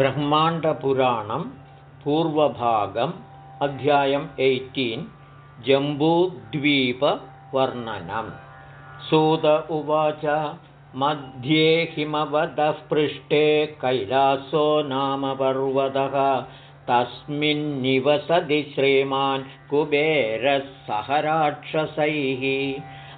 ब्रह्माण्डपुराणं पूर्वभागम् अध्यायम् एय्टीन् जम्बूद्वीपवर्णनं। सूत उवाच मध्ये हिमवतः पृष्ठे कैलासो नाम पर्वतः तस्मिन्निवसति श्रीमान् कुबेरः सह राक्षसैः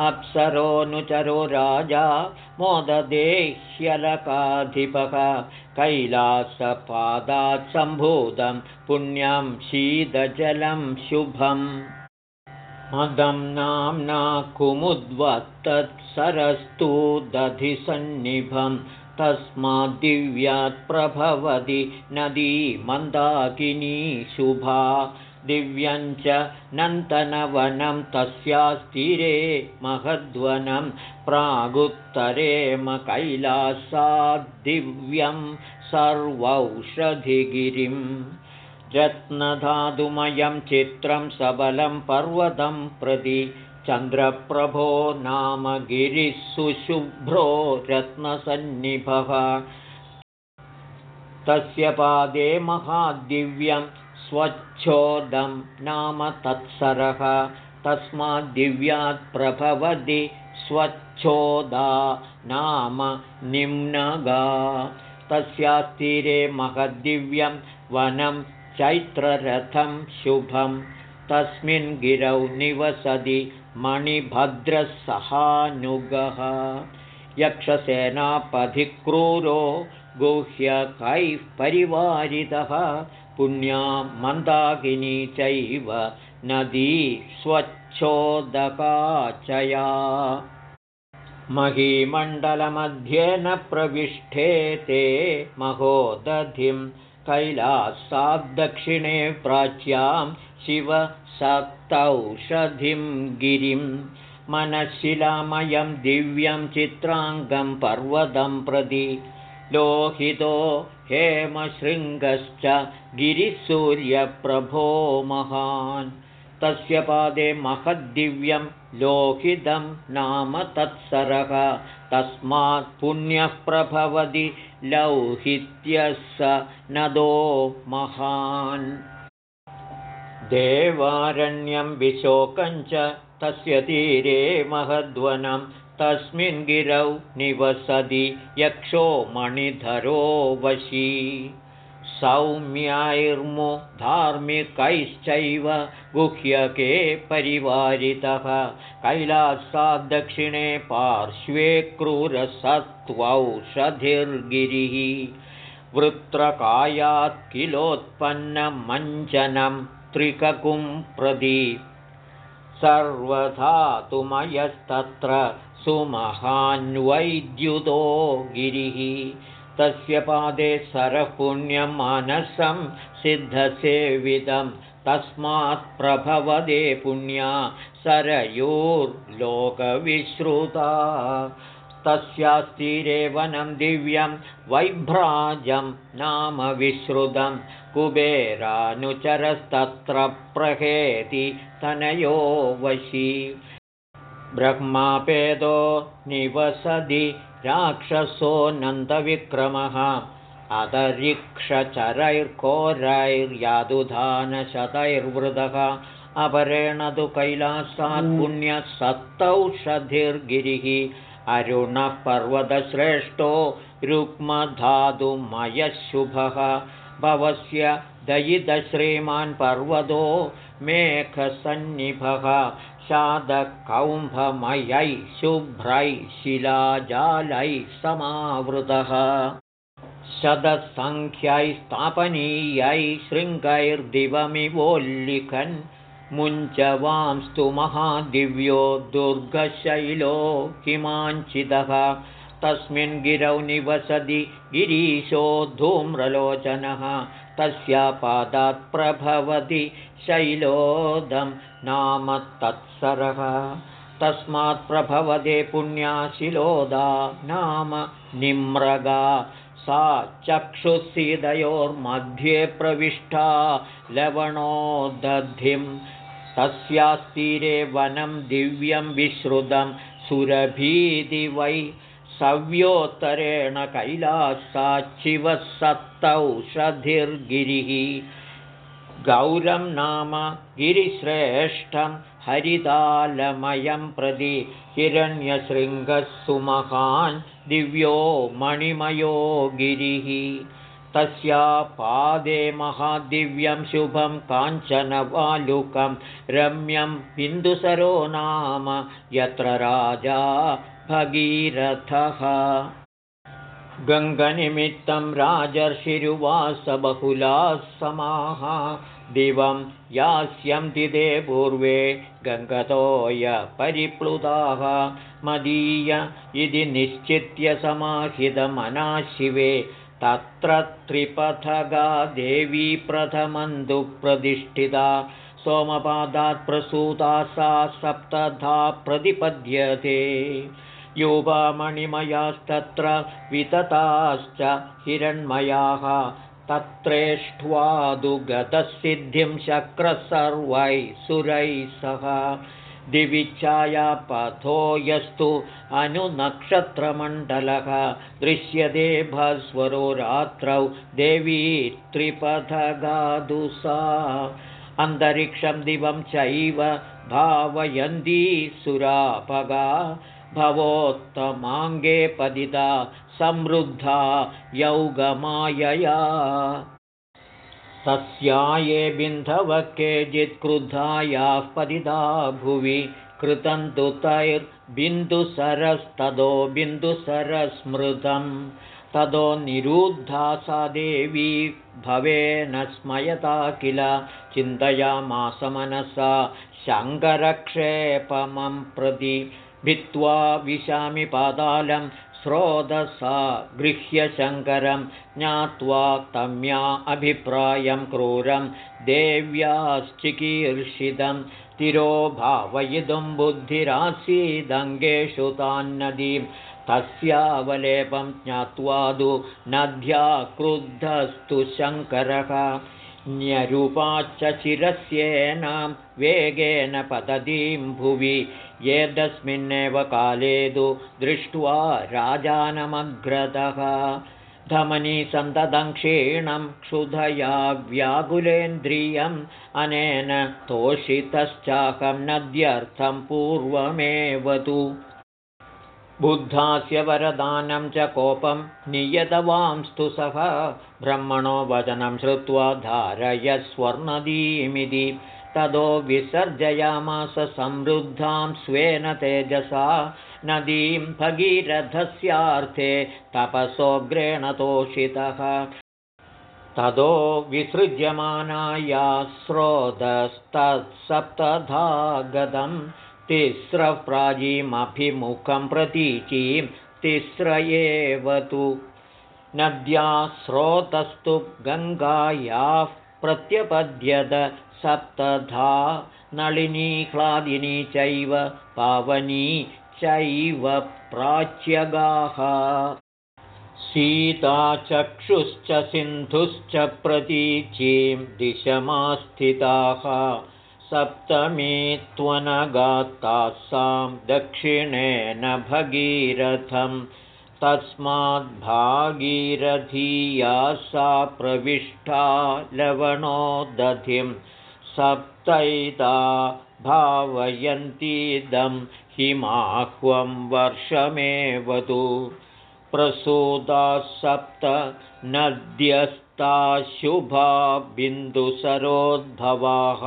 अप्सरोऽनुचरो राजा मोददेह्यलकाधिपः कैलासपादात् सम्भूतं पुण्यं शीतजलं शुभम्। मदं नाम्ना कुमुद्वत्तत्सरस्तु दधिसन्निभं तस्माद्दिव्यात् प्रभवति नदी मन्दाकिनी शुभा दिव्यञ्च नन्तनवनं तस्यास्तिरे महद्वनं प्रागुत्तरेम कैलासाद्दिव्यं सर्वौषधिगिरिम् रत्नधातुमयं चित्रं सबलं पर्वतं प्रति चन्द्रप्रभो नाम गिरिः सुशुभ्रो रत्नसन्निभः। तस्य पादे महादिव्यं स्वच्छोदं नाम तत्सरः। तस्माद्दिव्यात् प्रभवति स्वच्छोदा नाम निम्नगा। तस्यास्तीरे महद्दिव्यं वनं चैत्ररथं शुभं। तस्मिन् गिरौ निवसति मणिभद्रसहानुगः। यक्षसेनापधिक्रूरो गुह्यकैः परिवारितः पुण्या मन्दाकिनी चैव नदी स्वच्छोदकाचया। महीमण्डलमध्ये न प्रविष्ठे ते महोदधिं कैलासाद्दक्षिणे प्राच्यां शिवसप्तौषधिं गिरिं। मनःशिलामयं दिव्यं चित्राङ्गं पर्वतं प्रति लोहितो हेमशृङ्गश्च गिरिसूर्यप्रभो महान्। तस्य पादे महद्दिव्यं लोहितं नाम तत्सरः। तस्मात् पुण्यः प्रभवति लौहित्यः स नदो महान्। देवारण्यं विशोकञ्च तस्य तीरे महद्वनं तस्मिन् गिरौ निवसति यक्षो मणिधरो वशी। सौम्याैर्मु धार्मिकैश्चैव गुह्यके परिवारितः। कैलासाद्दक्षिणे पार्श्वे क्रूरसत्त्वौषधिर्गिरिः। वृत्रकायात् किलोत्पन्नमञ्जनं त्रिककुं प्रदि सर्वधातुमयस्तत्र सुमहान्वैद्युतो गिरिः। तस्य पादे सरपुण्यं मानसं सिद्धसेवितं। तस्मात् प्रभवदे पुण्या सरयोर्लोकविश्रुता। तस्यास्तीरे वनं दिव्यं वैभ्राजं नाम विश्रुतं। कुबेरानुचरस्तत्र प्रहेति तनयो वशी ब्रह्मापेदो निवसति राक्षसो नन्दविक्रमः अदरिक्षचरैर्कोरैर्यादुधानशतैर्वृदः अपरेण तु कैलासात् पुण्यसप्तौषधिर्गिरिः। अरुणः पर्वतश्रेष्ठो रुक्मधातुमयशुभः। भवस्य दयितश्रीमान् पर्वतो मेघसन्निभः शादकौम्भमयैः शुभ्रैः शिलाजालैः समावृतः। शतसङ्ख्यैः शृङ्गैर्दिवमिवोल्लिखन्। मुञ्चवांस्तु महादिव्यो दुर्गशैलो हिमाञ्चितः तस्मिन् गिरौ निवसति गिरीशो धूम्रलोचनः। तस्यापादात् प्रभवति शैलोदं नाम तत्सरः। तस्मात् प्रभवते पुण्याशिलोदा नाम निम्रगा। सा चक्षुसीदयोर्मध्ये प्रविष्टा लवणोदधिं। तस्यास्तीरे वनं दिव्यं विश्रुतं सुरभीति वै सव्योत्तरेण कैलासाच्छिवः सप्तौषधिर्गिरिः गौरं नाम गिरिश्रेष्ठं हरितालमयं प्रति हिरण्यशृङ्गः सुमहान् दिव्यो मणिमयो गिरिः। तस्या पादे महादिव्यं शुभं काञ्चनवालुकं रम्यं बिन्दुसरो नाम यत्र राजा भगीरथः। गङ्गनिमित्तं राजर्षिरुवासबहुलाः समाः दिवं यास्यन्ति ते पूर्वे गङ्गतोय परिप्लुताः। मदीय इति निश्चित्य समाहितमनाशिवे तत्र त्रिपथगा देवी प्रथमन्तु प्रतिष्ठिता सोमपादात् प्रसूता सा सप्तधा प्रतिपद्यते योगामणिमयास्तत्र वितताश्च हिरण्मयाः तत्रेष्ट्वादुगतसिद्धिं शक्रः सर्वैः सुरैः सह। दिविच्छायापथो यस्तु अनुनक्षत्रमण्डलः। दृश्यते भस्वरो रात्रौ देवी त्रिपथगादुसा। अन्तरिक्षं दिवं चैव भावयन्ती सुरापगा भवोत्तमाङ्गे पदिता समृद्धा यौगमायया। तस्याये बिन्धव केचित् क्रुधायाः पदिता भुवि कृतं तु तैर्बिन्दुसरस्ततो बिन्दुसरस्मृतं ततो निरुद्धा सा देवी भवेन स्मयता किल? चिन्तयामासमनसा शङ्करक्षेपमं प्रति भित्त्वा विशामि पातालं स्रोतसा गृह्यशङ्करं ज्ञात्वा तम्या अभिप्रायं क्रूरं देव्याश्चिकीर्षितं तिरोभावयितुं बुद्धिरासीदङ्गेषु तान्नदीं तस्यावलेपं ज्ञात्वा तु नद्या क्रुद्धस्तु शङ्करः न्यरूपाच्च चिरस्येनां वेगेन पततीं भुवि एतस्मिन्नेव काले तु दृष्ट्वा राजानमग्रतः। धमनी सन्ततं क्षीणं क्षुधया व्याकुलेन्द्रियम् अनेन तोषितश्चाकं नद्यर्थं पूर्वमेव तु बुद्धास्य वरदानं च कोपं नियतवांस्तु सः। ब्रह्मणो वचनं श्रुत्वा धारय स्वर्णदीमिति ततो विसर्जयामास समृद्धां स्वेन तेजसा। नदीं भगीरथस्यार्थे तपसोऽग्रेण तोषितः। ततो विसृज्यमानाया स्रोतस्तत्सप्तधा गतं तिस्रः प्राचीमभिमुखं प्रतीचीं तिस्र एव तु। नद्या स्रोतस्तु गङ्गायाः प्रत्यपद्यत सप्तधा नलिनी चैव पावनी चैव प्राच्यगाः। सीता चक्षुश्च सिन्धुश्च प्रतीचीं दिशमास्थिताः सप्तमी त्वनगात्तासां दक्षिणेन भगीरथं तस्माद्भागीरथीया सा प्रविष्टा लवणोदधिं सप्तैता भावयन्तीदं हिमाह्वं प्रसूताः सप्त नद्यस्ताशुभा बिन्दुसरोद्भवाः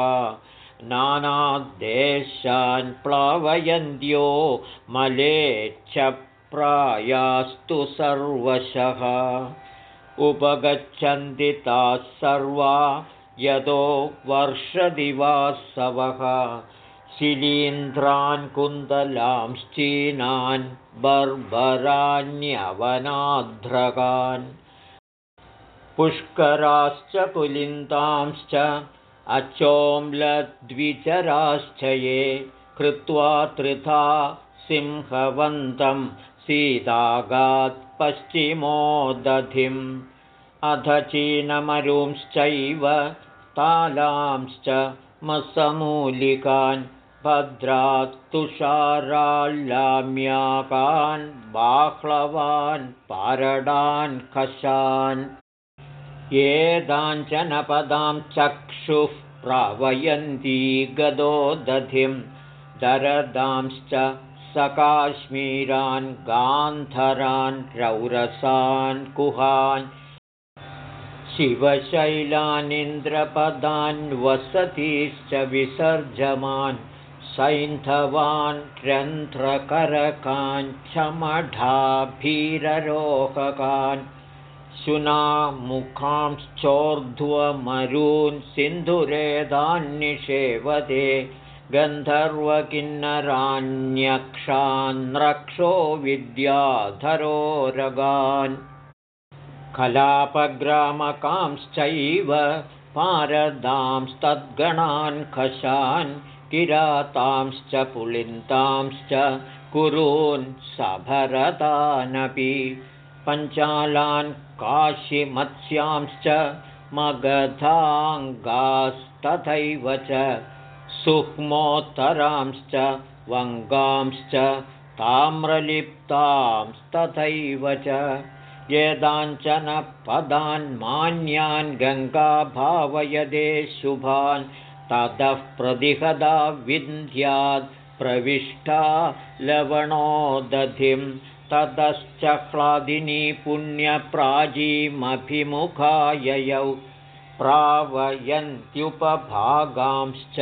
नानाद्देशान् प्लावयन्त्यो मलेच्छप्रायास्तु सर्वशः। उपगच्छन्ति ताः सर्वा यतो वर्षदिवासवः। शिलीन्द्रान् कुन्दलांश्चीनान् बर्बराण्यवनाध्रगान् पुष्कराश्च कुलिन्दांश्च अचोम्लद्विचराश्च ये कृत्वा त्रिथा सिंहवन्तं सीतागात् पश्चिमोदधिम्। अध चीनमरुंश्चैव तालांश्च मसमूलिकान् भद्रात्तुषाराल्लाम्याकान् बाह्लवान् पारडान् कशान् एदाञ्चनपदां चक्षुः प्रावयन्ती गदो दधिं दरदांश्च सकाश्मीरान् गान्धरान् रौरसान् कुहान् शिवशैलानिन्द्रपदान् वसतीश्च विसर्जमान् सैन्धवान् रन्ध्रकरकाञ्छमढाभीररोहकान् शुनामुखांश्चोर्ध्वमरून् सिन्धुरेदान्निषेवते गन्धर्वकिन्नराण्यक्षान्रक्षो विद्याधरोरगान् कलापग्रामकांश्चैव पारदांस्तद्गणान् खशान् किरातांश्च पुलिन्तांश्च कुरून् सभरतानपि पञ्चालान् काशिमत्स्यांश्च मगधाङ्गास्तथैव च सुह्मोत्तरांश्च वङ्गांश्च ताम्रलिप्तांस्तथैव च येदाञ्चन पदान्मान्यान् गङ्गाभावयदे शुभान् ततः प्रतिहदा विन्ध्यात् प्रविष्टा लवणोदधिं ततश्च ह्लादिनी पुण्यप्राजीमभिमुखाययौ प्रावयन्त्युपभागांश्च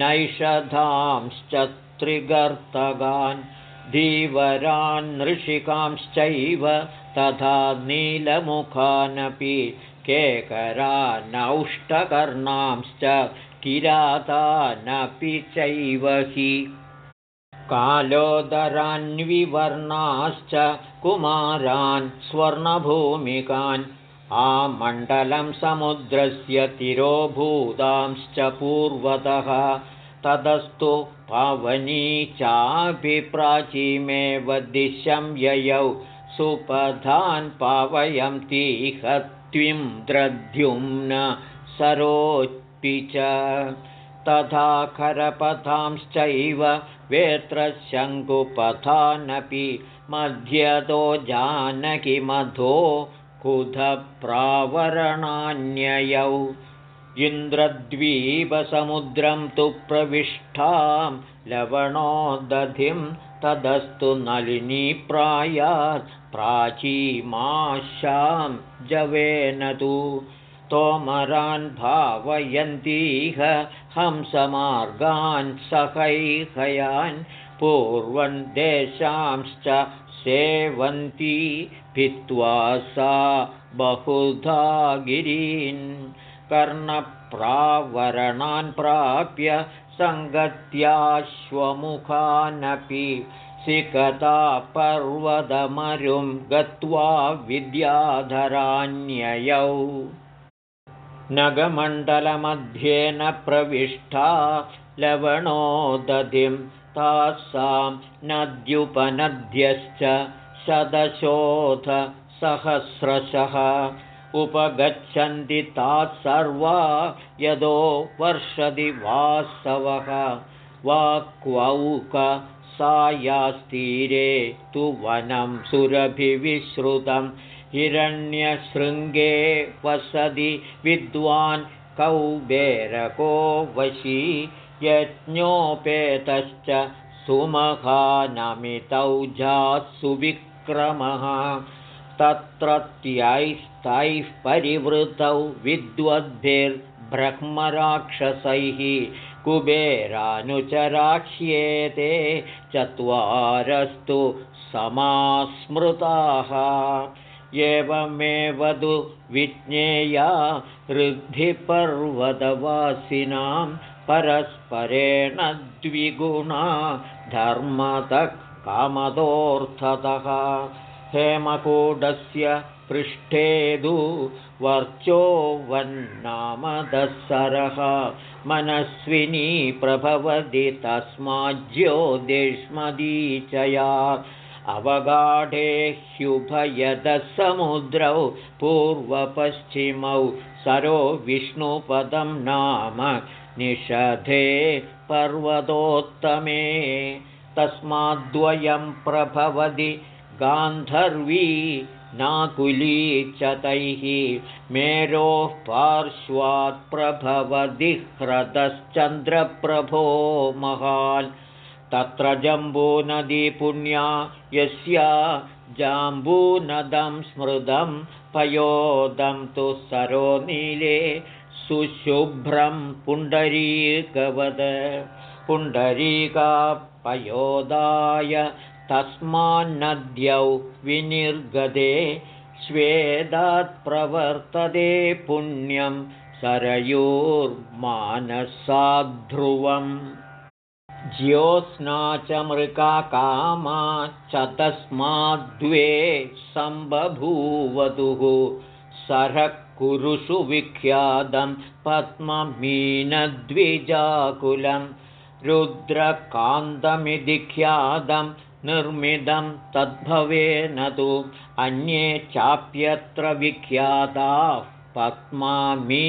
नैषधांश्च त्रिगर्तगान् धीवरान्नृषिकांश्चैव तथा नीलमुखानपि केकरानौष्टकर्णांश्च किरातानपि चैव हि कालोदरान्विवर्णाश्च कुमारान् स्वर्णभूमिकान् आमण्डलं समुद्रस्य तिरोभूतांश्च पूर्वतः। ततस्तु पावनी चाभिप्राचीमेव दिशं ययौ। सुपथान् पावयन्तीह त्विं द्रद्युम्न सरोऽपि च तथा करपथांश्चैव वेत्रशङ्कुपथानपि मध्यतो जानकिमधो कुधप्रावरणान्ययौ। इन्द्रद्वीपसमुद्रं तु प्रविष्टां लवणोदधिं तदस्तु नलिनी प्रायात् प्राचीमाशां जवेन तु तोमरान् भावयन्तीह हंसमार्गान् सहैहयान् पूर्वन् देशांश्च सेवन्ती भित्त्वा सा बहुधा गिरीन्। कर्णप्रावरणान् प्राप्य सङ्गत्याश्वमुखानपि सिकता पर्वतमरुं गत्वा विद्याधरान्ययौ नगमण्डलमध्येन प्रविष्टा लवणोदधिं तासां नद्युपनद्यश्च शतशोधसहस्रशः उपगच्छन्ति ताः सर्वा यदो वर्षदि वासवः। वाक्वौक सायास्तीरे तु वनं सुरभिविश्रुतं हिरण्यशृङ्गे वसति विद्वान् कौबेरको वशी यज्ञोपेतश्च सुविक्रमः तत्रत्यैस्तैः परिवृतौ विद्वद्भिर्ब्रह्मराक्षसैः कुबेरानुचराक्ष्येते चत्वारस्तु समास्मृताः एवमेव तु विज्ञेया ऋद्धिपर्वतवासिनां परस्परेण द्विगुणा धर्मतः कामदोऽर्थतः। हेमकूटस्य पृष्ठेदु वर्चो वन्नामदस्सरः मनस्विनी प्रभवति तस्माज्योतिष्मदीचया अवगाढे ह्युभयदसमुद्रौ पूर्वपश्चिमौ सरो विष्णुपदं नाम निषधे पर्वतोत्तमे। तस्माद्वयं प्रभवति गान्धर्वी नाकुली च तैः मेरोः पार्श्वात् प्रभवति ह्रदश्चन्द्रप्रभो महान् तत्र जम्बूनदी पुण्या यस्या जाम्बूनदं स्मृतं पयोदं तु सरोनीले सुशुभ्रं पुण्डरीकवद। पुण्डरीका पयोदाय तस्मान्नद्यौ विनिर्गते प्रवर्तते पुण्यं सरयोर्मानसाध्रुवम् ज्योत्स्ना च मृका कामा च तस्माद्वे सम्बभूवधुः सरः कुरुषु विख्यातं पद्ममीनद्विजाकुलं रुद्रकान्तमिति ख्यातं निर्मितं तद्भवेन तु अन्ये चाप्यत्र विख्याताः पद्मामीनद्विजाकुलाः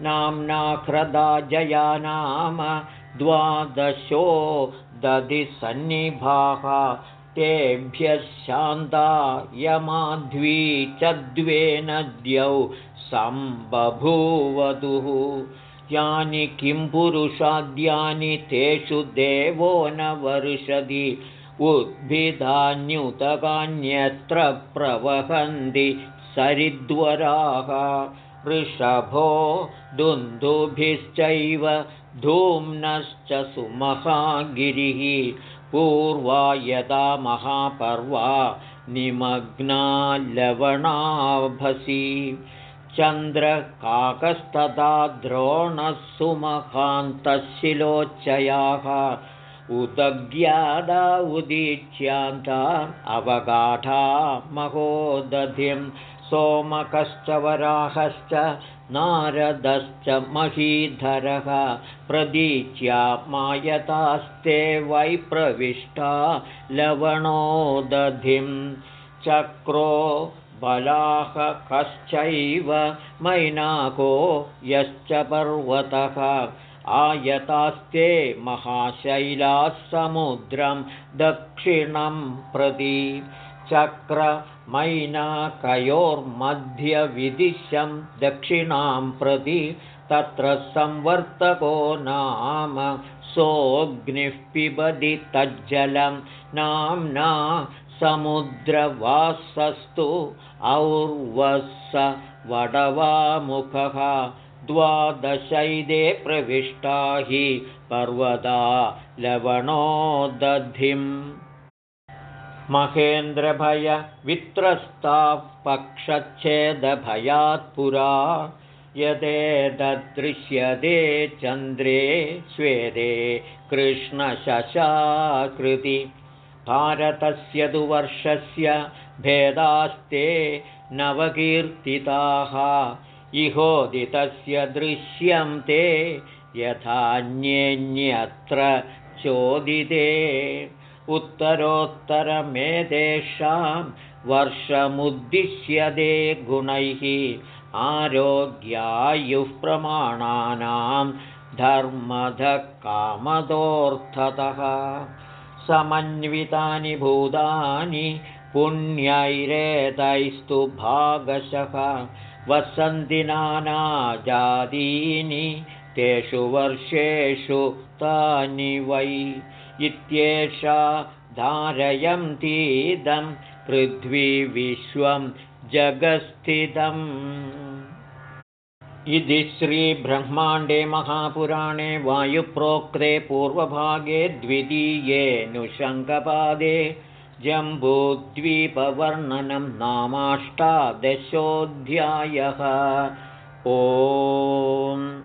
नाम्ना ह्रदा जया नाम द्वादशो दधिसन्निभाः। तेभ्यः शान्ता यमाध्वी च द्वे नद्यौ सम्बभूवधुः। यानि किं पुरुषाद्यानि तेषु देवो न वर्षति। उद्भिदान्युतकान्यत्र प्रवहन्ति सरिद्वराः वृषभो दुन्दुभिश्चैव धूम्नश्च सुमहागिरिः। पूर्वा यदा महापर्वा निमग्ना लवणाभसि। चन्द्रकाकस्तदा द्रोणः सुमहान्तशिलोच्चयाः। उदज्ञादा उदीच्यान्ता अवगाढा महोदधिं सोमकश्च वराहश्च नारदश्च महीधरः प्रदीच्या मायतास्ते वै प्रविष्टा लवणोदधिं चक्रो बलाहकश्चैव मैनाको यश्च पर्वतः आयतास्ते महाशैलाः समुद्रं दक्षिणं प्रति चक्रमैनाकयोर्मध्यविदिशं दक्षिणां प्रति तत्र संवर्तको नाम सोऽग्निः पिबति तज्जलं। नाम्ना समुद्रवासस्तु और्वः वडवामुखः द्वादशैदे प्रविष्टा हि पर्वता लवणोदधिम् महेन्द्रभयवित्रस्ताः पक्षच्छेदभयात् पुरा। यदेतदृश्यते चन्द्रे स्वेदे कृष्णशशाकृति। भारतस्य तु वर्षस्य भेदास्ते नवकीर्तिताः। इहोदितस्य दृश्यं ते यथान्येऽन्यत्र चोदिते उत्तरोत्तरमेतेषां वर्षमुद्दिश्यते गुणैः आरोग्यायुः प्रमाणानां धर्मधकामदोऽर्थतः। समन्वितानि भूतानि पुण्यैरेतैस्तु भागशः वसन्ति नानाजातीनि तेषु वर्षेषु तानि वै इत्येषा धारयन्तीदं पृथ्वी विश्वं जगस्थितम्। इति श्रीब्रह्माण्डे महापुराणे वायुप्रोक्ते पूर्वभागे द्वितीयेऽनुशङ्कपादे जम्बूद्वीपवर्णनं नामाष्टादशोऽध्यायः। ओ